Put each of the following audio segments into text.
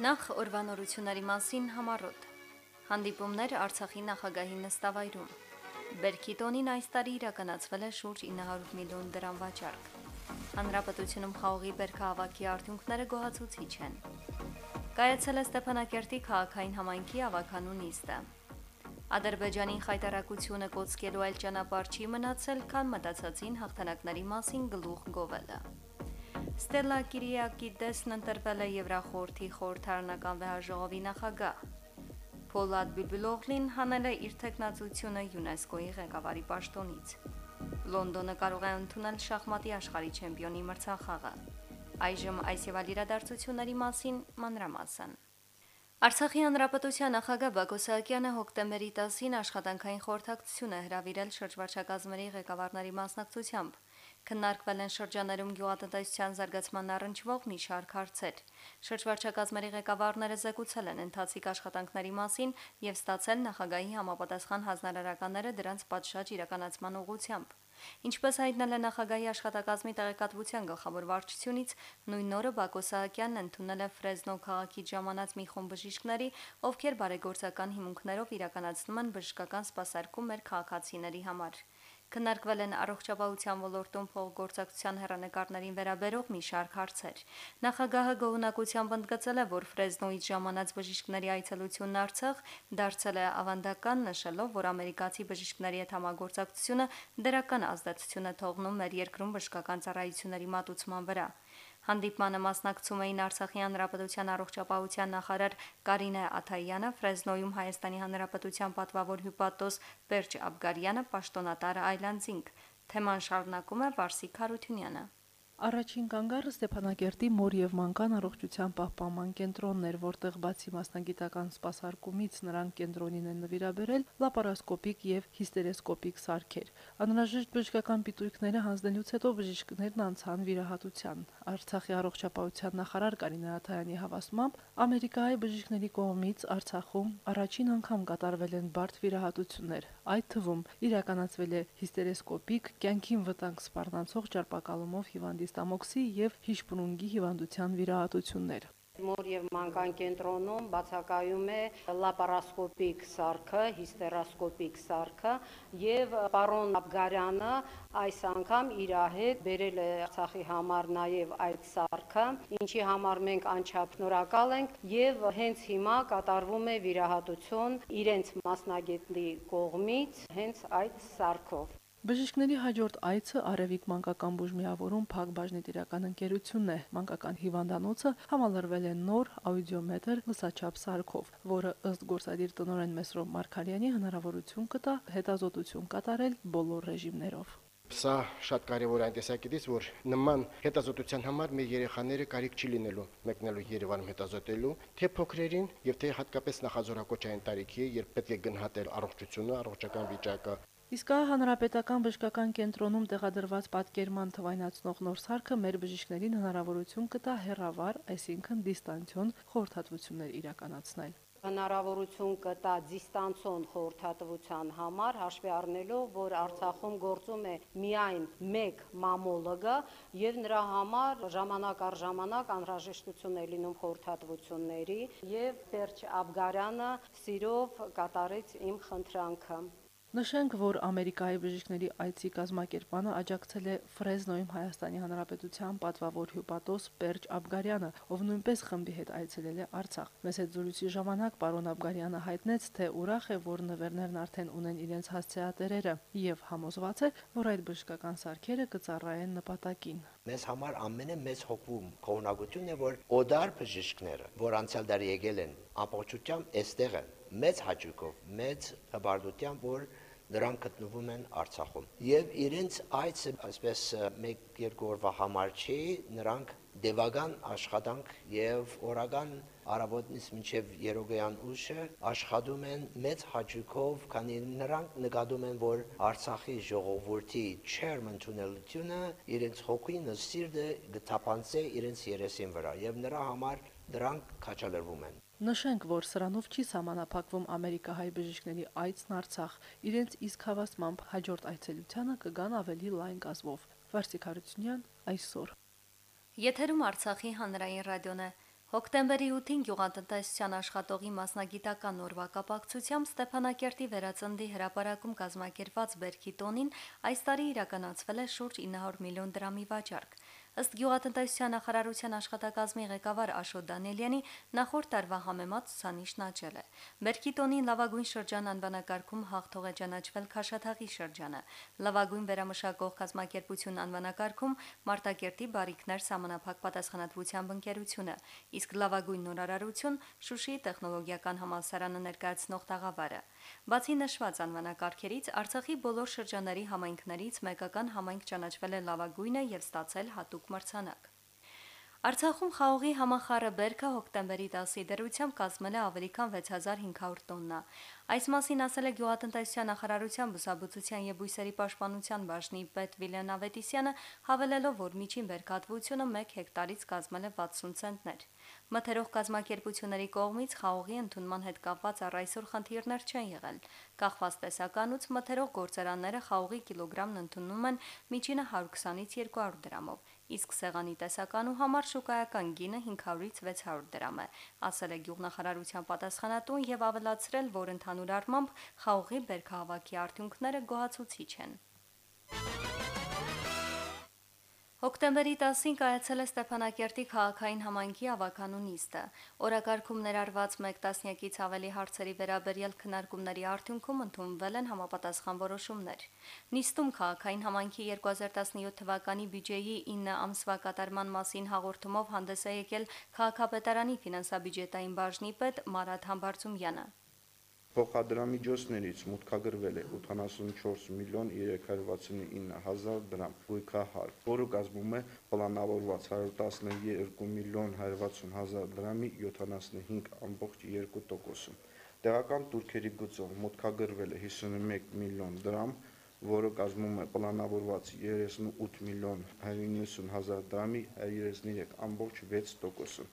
Նախ օրվանորությունների մասին համառոտ։ Հանդիպումներ Արցախի նախագահի նստավայրում։ Բերքի տոնին այս տարի իրականացվել է շուրջ 900 միլիոն դրամ վաճառք։ Հանրապետությունում խաղողի բերքահավաքի արդյունքները գոհացուցիչ են։ Կայացել է Ստեփանակերտի քաղաքային համայնքի ավականու նիստը։ Ադրբեջանին խայտարակությունը կոչկելու այլ ճանապարհ չի մնացել, քան մտածածին հաղթանակների մասին գլուխ գովելը։ Ստելա Կիրիակիդեսն ընտրվել է Եվրախորհրդի խորհրդարանական վեհաժողովի նախագահ։ Փոլադ Բիբլօղլին հանել է իր տեխնացությունը ՅՈՒՆԵՍԿՕ-ի ղեկավարի պաշտոնից։ Լոնդոնը կարող է ընդունել շախմատի աշխարհի չեմպիոնի մրցախաղը։ Այժմ այս եւ այլ իրադարձությունների մասին մանրամասն։ Արցախի հանրապետության նախագահ Բակո Սահակյանը հոկտեմբերի 10-ին աշխատանքային խորհրդակցություն է հրավիրել շրջվարչակազմերի ղեկավարների մասնակցությամբ։ Քննարկվել են շրջաներում գյուղատնտեսության զարգացման առնչվող մի շարք հարցեր։ Շրջվարչակազմերի ղեկավարները զեկուցել են ընթացիկ աշխատանքների մասին եւ ստացել նախագահի համապատասխան հանձնարարականները դրանց պատշաճ իրականացման ուղղությամբ։ Ինչպես հայտնել է նախագահի աշխատակազմի տեղեկատվության գլխավոր վարչությունից, նույն օրը Բակո Սահակյանն ընդունել է Ֆրեզնո քաղաքից ժամանած մի խումբ բժիշկների, ովքեր բարեգործական հիմունքներով իրականացնում են բժշկական սպասարկում մեր քաղաքացիների համար։ Քննարկվել են առողջապահության ոլորտում փոխգործակցության հերանեկարներին վերաբերող մի շարք հարցեր։ Նախագահը գոհունակությամբ ընդգծել է, որ Ֆրեզնոից ժամանած բժիշկների այցելությունն Արցախ դարձել է ավանդական, նշելով, որ ամերիկացի բժիշկների հետ համագործակցությունը դրական ազդեցություն է թողնում մեր երկրում բժշկական ծառայությունների մատուցման վրա։ Հանդիպմանը մասնակցում էին Արցախի հանրապետության առողջապահության նախարար Կարինե Աթայանը, Ֆրեզնոյում Հայաստանի հանրապետության պատվավոր հյուպատոս Պերճ Աբգարյանը, պաշտոնատար Այլանդզինգ։ Թեման շարունակում է Վարսիկ Խարությունյանը։ Առաջին կանգառը Ստեփանակերտի մոր եւ մանկան առողջության պահպանման կենտրոնն էր, որտեղ բացի մասնագիտական սպասարկումից նրանք կենտրոնին են նվիրաբերել լապարասկոպիկ եւ հիստերեսկոպիկ սարքեր։ Անհրաժեշտ բժշկական պիտույքները հանձնելուց հետո բժիշկներն անցան վիրահատության։ Արցախի առողջապահության նախարար Կարինե Աթայանի հավաստմամբ Ամերիկայի բժիշկների կողմից Արցախում առաջին անգամ կատարվել են բարդ վիրահատություններ։ Այդ թվում իրականացվել է հիստերեսկոպիկ կյանքին վտանգ սպառնացող ճարպակալումով հիվանդի ստամոքսի եւ հիշբրունգի հիվանդության վիրահատություններ։ Մոր եւ մանկան կենտրոնում բացակայում է լապարասկոպիկ սարքը, հիստերասկոպիկ սարքը եւ պարոն Աբգարյանը այս անգամ իր հետ բերել է Արցախի համար նաեւ այդ սարքը, ինչի համար մենք անչափ շնորհակալ ենք եւ հենց հիմա կատարվում է վիրահատություն իրենց մասնագետի կողմից հենց այդ սարքով։ Բժիշկների հաջորդ այցը Արևիկ մանկական բուժմիավորում Փակ բաժնետիրական ընկերությունն է։ Մանկական հիվանդանոցը համալրվել է նոր աուդիոմետր լսաչափ սարքով, որը ըստ գործադիր տնօրեն Մեսրոբ Մարկարյանի հնարավորություն կտա հետազոտություն կատարել բոլոր ռեժիմներով։ Սա շատ կարևոր այն տեսակետից, որ նման հետազոտության համար մեր երեխաները կարիք չի լինելու մեկնելու Երևանում հետազոտելու, թե փոքրերին եւ թե հատկապես նախազորակոչային տարիքի, երբ պետք է գնահատել առողջությունը, առողջական վիճակը, Իսկ ահա հանրապետական բժշկական կենտրոնում տեղադրված պատկերման թվայնացնող նոր սարքը մեր բժիշկներին հնարավորություն կտա հերավար, այսինքն դիստանցիոն խորհրդատվություններ իրականացնել հնարավորություն կտա դիստանցիոն խորհրդատվության համար հաշվի առնելով, որ Արցախում գործում է միայն մեկ մամոլոգը եւ նրա համար ժամանակ առ ժամանակ անհրաժեշտություն է լինում խորհրդատվությունների եւ Պերճ Աբգարյանը սիրով կատարեց իմ խնդրանքը։ Նշենք, որ Ամերիկայի բժիշկների այցի կազմակերպանը աջակցել է Ֆրեզնոյում Հայաստանի Հանրապետության պատվավոր հյուպատոս Պերճ Աբգարյանը, ով նույնպես խմբի հետ այցելել է Արցախ։ Մեծ հետ զրույցի ժամանակ պարոն Աբգարյանը հայտնեց, թե ուրախ է, որ նվերներն արդեն ունեն իրենց հասցեատերերը եւ համոզված է, որ այդ բժշկական սարքերը կծառայեն նպատակին։ Մեզ համար ամենը մեծ հոգում կողնակությունն է, որ օդար բժիշկները, որ անցյալ դարի եկել են ամբողջությամբ այստեղ են մեծ հաճույքով, մեծ հբարդությամբ, որ նրանք գտնվում են Արցախում։ Եվ իրենց այցը այսպես 1-2 օրվա համար չի, նրանք դեվագան աշխատանք եւ օրական արաբոտնից մինչև երոգեան ուշը աշխատում են մեծ հաճույքով, քանի նրանք նկատում են, որ Արցախի ժողովրդի չերմ ընդունելությունը իրենց հոգին, սիրտը գտապանցե իրենց երեսին վրա եւ նրա համար դրանք քաչալերվում են։ Նշենք, որ սրանով չի սահմանափակվում Ամերիկահայ բժիշկների այցն Արցախ, իրենց իսկ հավաստմամբ հաջորդ այցելությանը կգան ավելի լայն կազմով։ Վարսիկ Հարությունյան այսօր։ Եթերում Արցախի հանրային ռադիոն է։ Հոկտեմբերի 8-ին գյուղատնտեսության աշխատողի մասնագիտական օրվա կապակցությամբ Ստեփանակերտի վերածնդի հրապարակում կազմակերպված Բերքի տոնին այս տարի իրականացվել է շուրջ 900 միլիոն դրամի վաճառք։ Ըստ Գյուղատնտեսության նախարարության աշխատակազմի ղեկավար Աշոտ Դանելյանի նախորդ տարվա համեմատ ցուցանիշն աճել է։ Բերքիտոնի լավագույն շրջան անվանակարգում հաղթող է ճանաչվել Քաշաթաղի շրջանը։ Լավագույն վերամշակող կազմակերպություն անվանակարգում Մարտակերտի բարիկներ համանախապակ պատասխանատվությամբ ընկերությունը, իսկ լավագույն նորարարություն Շուշիի տեխնոլոգիական համալսարանը ներկայացնող տաղավարը։ Բացի նշված անվանակարգերից Արցախի բոլոր շրջանների համայնքներից մեկական համայնք ճանաչվել է լավագույնը եւ ստացել հատուկ մրցանակ։ Արցախում խաղողի համախառը բերքը հոկտեմբերի 10-ի դրությամբ կազմել է ավելի քան 6500 տոննա։ Այս մասին ասել է Գյուղատնտեսության նախարարության բուսաբուծության եւ բույսերի պաշտպանության բաժնի պետ Վիլեն Ավետիսյանը, հավելելով, որ միջին բերքատվությունը 1 հեկտարից կազմել է 60 ցենտներ։ Մթերող կազմակերպությունների կողմից խաղողի ընդունման հետ կապված առ այսօր խնդիրներ չեն եղել։ Կախված տեսականուց մթերող գործարանները խաղողի կիլոգրամն ընդունում են միջինը 120-ից 200 դրամով, իսկ սեղանի տեսականու համար շուկայական գինը 500-ից 600 դրամ է, ասել է գյուղնախարարության պատասխանատուն եւ ավելացրել, որ ընդհանուր առմամբ խաղողի բերքահավաքի արդյունքները գոհացուցիչ են։ Հոկտեմբերի 10-ին կայացել է Ստեփանակերտի քաղաքային համայնքի ավականու նիստը։ Օրակարգում ներառված 1 տասնյակից ավելի հարցերի վերաբերյալ քննարկումների արդյունքում ընդունվել են համապատասխան որոշումներ։ Նիստում քաղաքային համայնքի 2017 թվականի բյուջեի 9 ամսվա կատարման մասին հաղորդումով հանդես է եկել քաղաքապետարանի ֆինանսա-բյուջետային բաժնի պետ Մարատ Համբարձումյանը։ Փոխադրամիջոցներից մուտքագրվել է 84 միլիոն 369 հազար դրամ գույքահար, որը կազմում է պլանավորված 112 միլիոն 160 հազար դրամի 75.2%-ը։ Տեղական турքերի գծով մուտքագրվել է 51 միլիոն դրամ, որը կազմում է պլանավորված 38 միլիոն 190 հազար դրամի 33.6%-ը։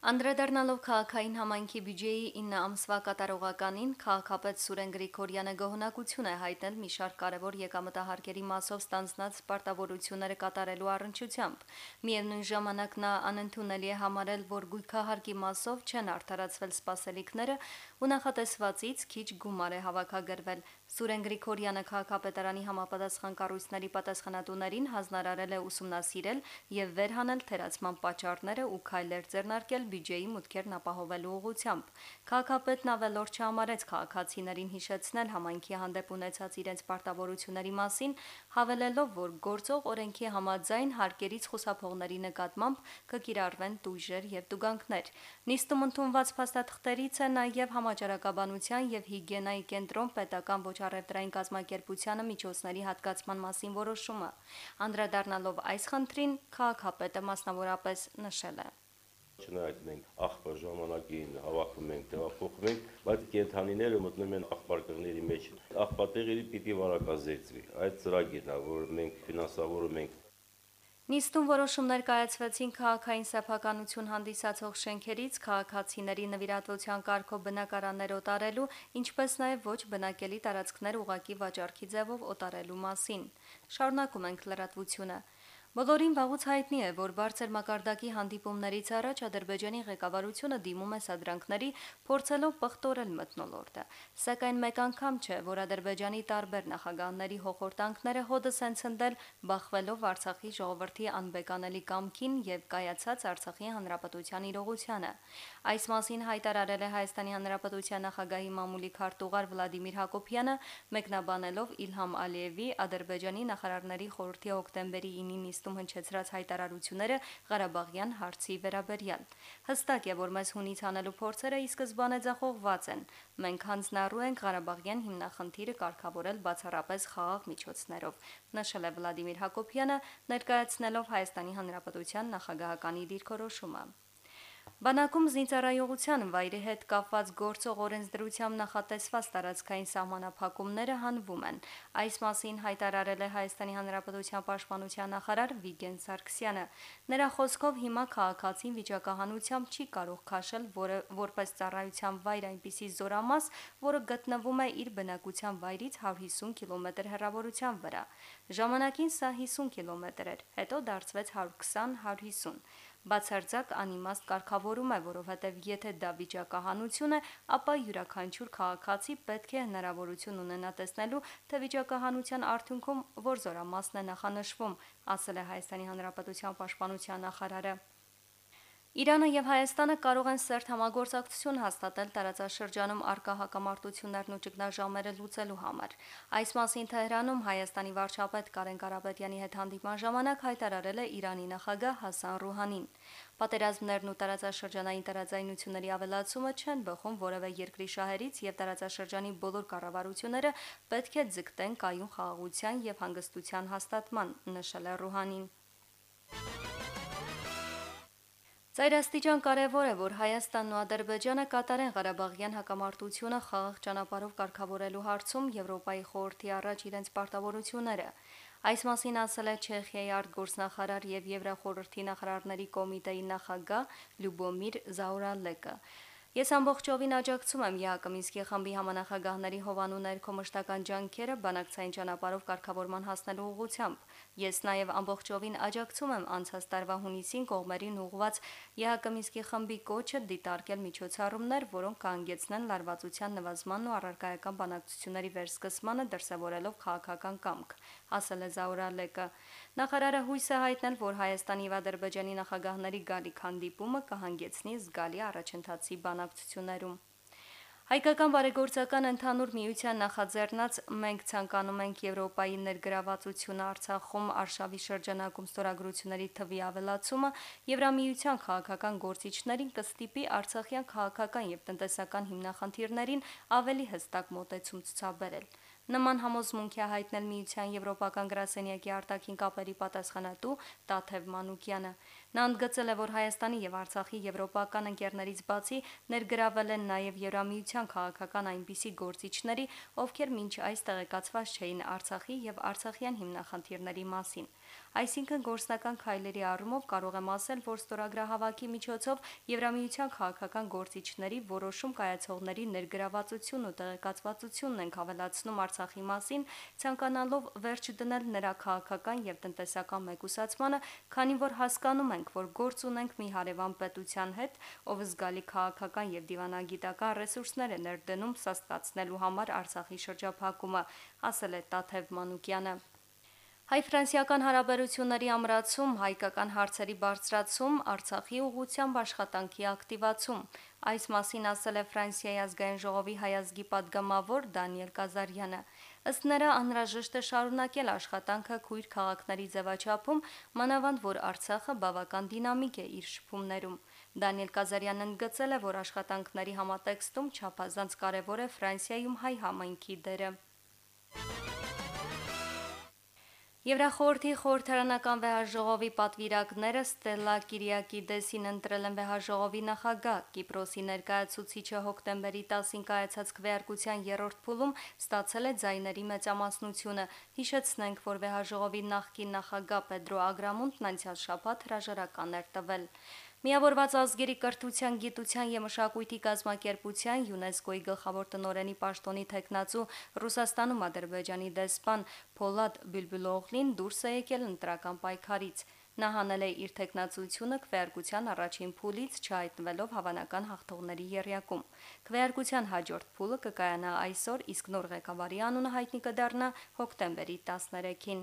Անդրադառնալով քաղաքային համայնքի բյուջեի 9 ամսվա կատարողականին, քաղաքապետ Սուրեն Գրիգորյանը գոհնակություն է հայտնել մի շարք կարևոր եկամտահարկերի մասով ստանձնած պարտավորությունները կատարելու առնչությամբ։ Միևնույն ժամանակ նա անընդունելի է համարել, որ գույքահարկի մասով չեն արդարացվել սպասելիքները ու նախատեսվածից քիչ գումար է հավաքագրվել։ Սուրեն Գրիգորյանը քաղաքապետարանի համապատասխան կառույցների պատասխանատուներին հանձնարարել է ուսումնասիրել եւ վերհանել թերացման պատճառները ու քայլեր ձեռնարկել բյուջեի մուտքերն ապահովելու ուղղությամբ։ Քաղաքապետն ավելորդ չհամարեց քաղաքացիներին հիշեցնել համայնքի հանդեպ ունեցած իրենց պարտավորությունների մասին, հավելելով, որ գործող օրենքի համաձայն հարկերից խուսափողների նկատմամբ կկիրառվեն տույժեր եւ տուգանքներ։ Նիստում ընդունված փաստաթղթերից է նաեւ համաճարակաբանության եւ հիգիենայի կենտրոն պետական ոչ առևտրային կազմակերպությանը միջոցների հատկացման մասին որոշումը։ Անդրադառնալով այս խնդրին, քաղաքապետը մասնավորապես նշել է. Չնայած մենք աղբա ժամանակին հավաքում ենք, տեղափոխում ենք, բայց կենթանիները մտնում են աղբարկղների մեջ։ Աղբատեղերի պիտի վարակազերծվի։ Այդ ծրագիրն է, որ մենք ֆինանսավորում ենք Նիստում որոշումներ կայացվեցին քաղաքային սեփականություն հանդիսացող շենքերից քաղաքացիների նվիրատվության կարգով բնակարաններ օտարելու, ինչպես նաև ոչ բնակելի տարածքներ ուղակի վաճառքի ձևով օտարելու մասին։ Շարունակում ենք լրատվությունը։ Բոլորին վաղուց հայտնի է, որ բարձր մակարդակի հանդիպումներից առաջ Ադրբեջանի ղեկավարությունը դիմում է սադրանքների, փորձելով պղտորել մտնոլորտը։ Սակայն մեկ անգամ չէ, որ Ադրբեջանի տարբեր նախագահների հոխորտանքները հոդս են ցնդել, բախվելով Արցախի ժողովրդի անբեկանելի կամքին եւ կայացած Արցախի հանրապետության իրողությանը։ Այս մասին հայտարարել է Հայաստանի հանրապետության նախագահի մամուլի քարտուղար Վլադիմիր Հակոբյանը, մեկնաբանելով Իլհամ Ալիևի Ադրբեջանի նախարարների խորհրդի հոկտեմբերի 9-ի նիստում հնչեցրած հայտարարությունները Ղարաբաղյան հարցի վերաբերյալ։ Հստակ է, որ մեզ հունից անելու փորձերը ի սկզբանե ձախողված են։ Մենք հանձնառու ենք Ղարաբաղյան հիմնախնդիրը կարգավորել բացառապես խաղաղ միջոցներով, նշել է Վլադիմիր Հակոբյանը, ներկայացնելով Հայաստանի Հանրապետության նախագահականի դիրքորոշումը։ Բանակում զինծառայողության վայրի հետ կապված գործող օրենսդրությամբ նախատեսված տարածքային սահմանափակումները հանվում են։ Այս մասին հայտարարել է Հայաստանի Հանրապետության պաշտպանության նախարար Վիգեն Սարգսյանը։ Նրա խոսքով հիմա քաղաքացին վիճակահանությամբ չի կարող քաշել որը որպես ծառայության վայր այնպիսի զորամաս, որը գտնվում է իր բնակության վայրից 150 կիլոմետր հեռավորության վրա։ Ժամանակին սա 50 կիլոմետր էր, հետո դարձվեց 120-150 բացարձակ անիմաստ կարգավորում է, որովհետև եթե դա վիճակահանություն է, ապա յուրաքանչյուր քաղաքացի պետք է հնարավորություն ունենա տեսնելու, թե վիճակահանության արդյունքում որ զորամասն է նախանշվում, ասել է Հայաստանի Հանրապետության պաշտպանության նախարարը։ Իրանը եւ Հայաստանը կարող են սերտ համագործակցություն հաստատել տարածաշրջանում արկա հակամարտություններն ու ճգնաժամերը լուծելու համար։ Այս մասին Թեհրանում Հայաստանի վարչապետ Կարեն Կարապետյանի հետ հանդիպման ժամանակ հայտարարել է Իրանի նախագահ Հասան Ռուհանին։ Պատերազմներն ու տարածաշրջանային տարաձայնությունների ավելացումը չեն բխում որևէ երկրի շահերից եւ տարածաշրջանի բոլոր կառավարությունները պետք է ձգտեն կայուն խաղաղության եւ հանգստության հաստատման, նշել է Ռուհանին։ Ծայրաստիճան կարևոր է, որ Հայաստանն ու Ադրբեջանը կատարեն Ղարաբաղյան հակամարտությունը խաղաղ ճանապարհով կարգավորելու հարցում Եվրոպայի խորհրդի առաջ իրենց պարտավորությունները։ Այս մասին ասել է Չեխիայի արտգործնախարար եւ Եվրախորհրդի նախարարների կոմիտեի նախագահ Լյուբոմիր Զաուրալեկը։ Ես ամբողջովին աջակցում եմ ԵԱԿ Մինսկի խմբի համանախագահների հովանու ներքո մշտական ջանքերը բանակցային ճանապարհով կարգավորման հասնելու ուղղությամբ։ Ես նաև ամբողջովին աջակցում եմ անցած տարվա հունիսին կողմերին ուղղված ԵԱԿ Մինսկի խմբի կոչը դիտարկել միջոցառումներ, որոնք կանգեցնեն լարվածության նվազմանն ու առարկայական բանակցությունների վերսկսմանը դրսևորելով քաղաքական կամք, ասել է Զաուրալեկը։ Նախարարը հույս է հայտնել, որ Հայաստանի եւ Ադրբեջանի նախագահների գալիք հանդիպումը կհանգեցնի զգալի առաջընթացի բանակցություններում։ Հայկական բարեգործական ընդհանուր միության նախաձեռնած մենք ցանկանում ենք Եվրոպայի ներգրավվածությունը Արցախում արշավի շրջանակում ստորագրությունների թվի ավելացումը Եվրամիության քաղաքական գործիչներին կստիպի Արցախյան քաղաքական եւ տնտեսական հիմնախնդիրներին ավելի հստակ մոտեցում ցուցաբերել։ Նման համոզմունք է հայտնել Միության Եվրոպական գրասենյակի արտաքին կապերի պատասխանատու Տաթև Մանուկյանը։ Նա ընդգծել է, որ Հայաստանի եւ Արցախի եվրոպական ընկերներից բացի ներգրավել են նաեւ Եվրամիության քաղաքական այնպիսի գործիչների, ովքեր մինչ այս տեղեկացված չէին Արցախի եւ Արցախյան հիմնախնդիրների մասին։ Այսինքն գործնական քայլերի առումով կարող եմ ասել, որ ստորագրահավաքի միջոցով Եվրամիության քաղաքական գործիչների որոշում կայացողների ներգրավվածությունն ու տեղեկացվածությունն են ավելացնում Արցախի մասին, ցանկանալով վերջ դնել նրա քաղաքական եւ տնտեսական մեկուսացմանը, քանի որ հասկանում ենք, որ գործ ունենք մի հարևան պետության հետ, ով զգալի քաղաքական եւ դիվանագիտական ռեսուրսներ է ներդնում սաստկացնելու համար Արցախի շրջափակումը, ասել է Տաթև Մանուկյանը։ Հայ-ֆրանսիական հարաբերությունների ամրացում, հայկական հարցերի բարձրացում, Արցախի ուղղությամբ աշխատանքի ակտիվացում։ Այս մասին ասել է Ֆրանսիայի ազգային ժողովի հայազգի падգամավոր Դանիել Կազարյանը։ Ըստ նրա անհրաժեշտ է շարունակել աշխատանքը քույր քաղաքների ձևաչափում, մանավանդ որ Արցախը բավական դինամիկ է իր շփումներում։ Դանիել Կազարյանն ընդգծել է, որ աշխատանքների համատեքստում չափազանց կարևոր է Ֆրանսիայում հայ համայնքի դերը։ Եվրախորհրդի խորհրդարանական վեհաժողովի պատվիրակները Ստելլա Կիրիակիդեսին ընտրել են վեհաժողովի նախագահ։ Կիպրոսի ներկայացուցիչը հոկտեմբերի 10-ին կայացած քվեարկության երրորդ փուլում ստացել է ձայների մեծամասնությունը։ Հիշեցնենք, որ վեհաժողովի նախկին նախագահ Պեդրո Ագրամունտն անցյալ շաբաթ հրաժարական էր տվել։ Միավորված ազգերի կրթության, գիտության եւ մշակույթի կազմակերպության ՅՈՒՆԵՍԿՕ-ի գլխավոր տնօրենի պաշտոնի տեխնացու Ռուսաստանում Ադրբեջանի դեսպան Փոլադ Բիլբիլօղլին դուրս է եկել ընտրական պայքարից։ Նա հանել է իր տեխնացությունը քվեարկության առաջին փուլից չհայտնվելով հավանական հաղթողների երյակում։ Քվեարկության հաջորդ փուլը կկայանա այսօր, իսկ նոր ղեկավարի անունը հայտնի կդառնա հոկտեմբերի 13-ին։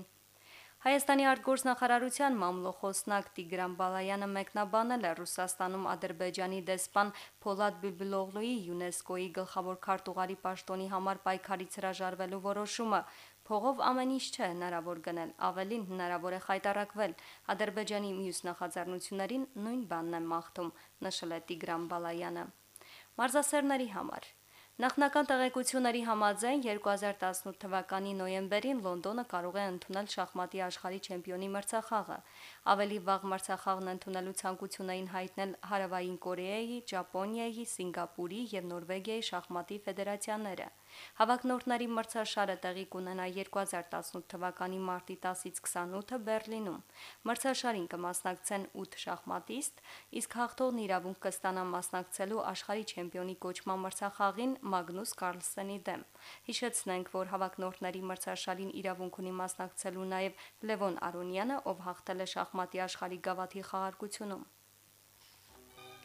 Հայաստանի արտգործնախարարության մամլոխոսնակ Տիգրան Բալայանը մեկնաբանել է Ռուսաստանում Ադրբեջանի դեսպան Փոլադ Բիլբիլօղլուի ՅՈՒՆԵՍԿՕ-ի գլխավոր քարտուղարի պաշտոնի համար պայքարից հրաժարվելու որոշումը։ Փողով ամեն ինչ չէ հնարավոր գնել, ավելին հնարավոր է խայտարակվել։ Ադրբեջանի մյուս նախաձեռնություններին նույն բանն է մաղթում, նշել է Տիգրան Բալայանը։ Մարզասերների համար Նախնական տեղեկությունների համաձայն 2018 թվականի նոյեմբերին Լոնդոնը կարող է ընդունել շախմատի աշխարհի չեմպիոնի մրցախաղը։ Ավելի վաղ մրցախաղն ընդունելու ցանկություն էին հայտնել Հարավային Կորեայի, Ճապոնիայի, Սինգապուրի եւ Նորվեգիայի շախմատի ֆեդերացիաները։ Հավաքնորդների մրցաշարը տեղի կունենա 2018 թվականի մարտի 10-ից 28-ը Բերլինում։ Մրցաշարին կմասնակցեն 8 շախմատիստ, իսկ հաղթողն իրավունք կստանա մասնակցելու աշխարհի չեմպիոնի կոչման մրցախաղին Մագնուս Կարլսենի դեմ։ Հիշեցնենք, որ հավաքնորդների մրցաշարին իրավունք ունի մասնակցելու նաև Լևոն Արոնյանը, ով հաղթել է շախմատի աշխարհի գավաթի խաղարկությունում։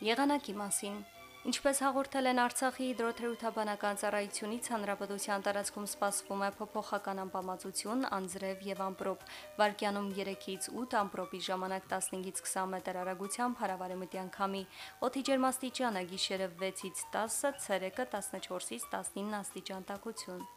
Եղանակի մասին Ինչպես հաղորդել են Արցախի հիդրոթերապևտաբանական ծառայությունից, հանրապետության տարածքում սպասվում է փոփոխական անբավարարություն, անձրև եւ ամպրոպ։ Վարկյանում 3-ից 8 ամպրոպի ժամանակ 15-ից 20 մետր արագությամբ հարավարեմտյան քամի։ Օդի ջերմաստիճանը գիշերը 6-ից 10, ցերեկը 14-ից 19 աստիճան տաքություն։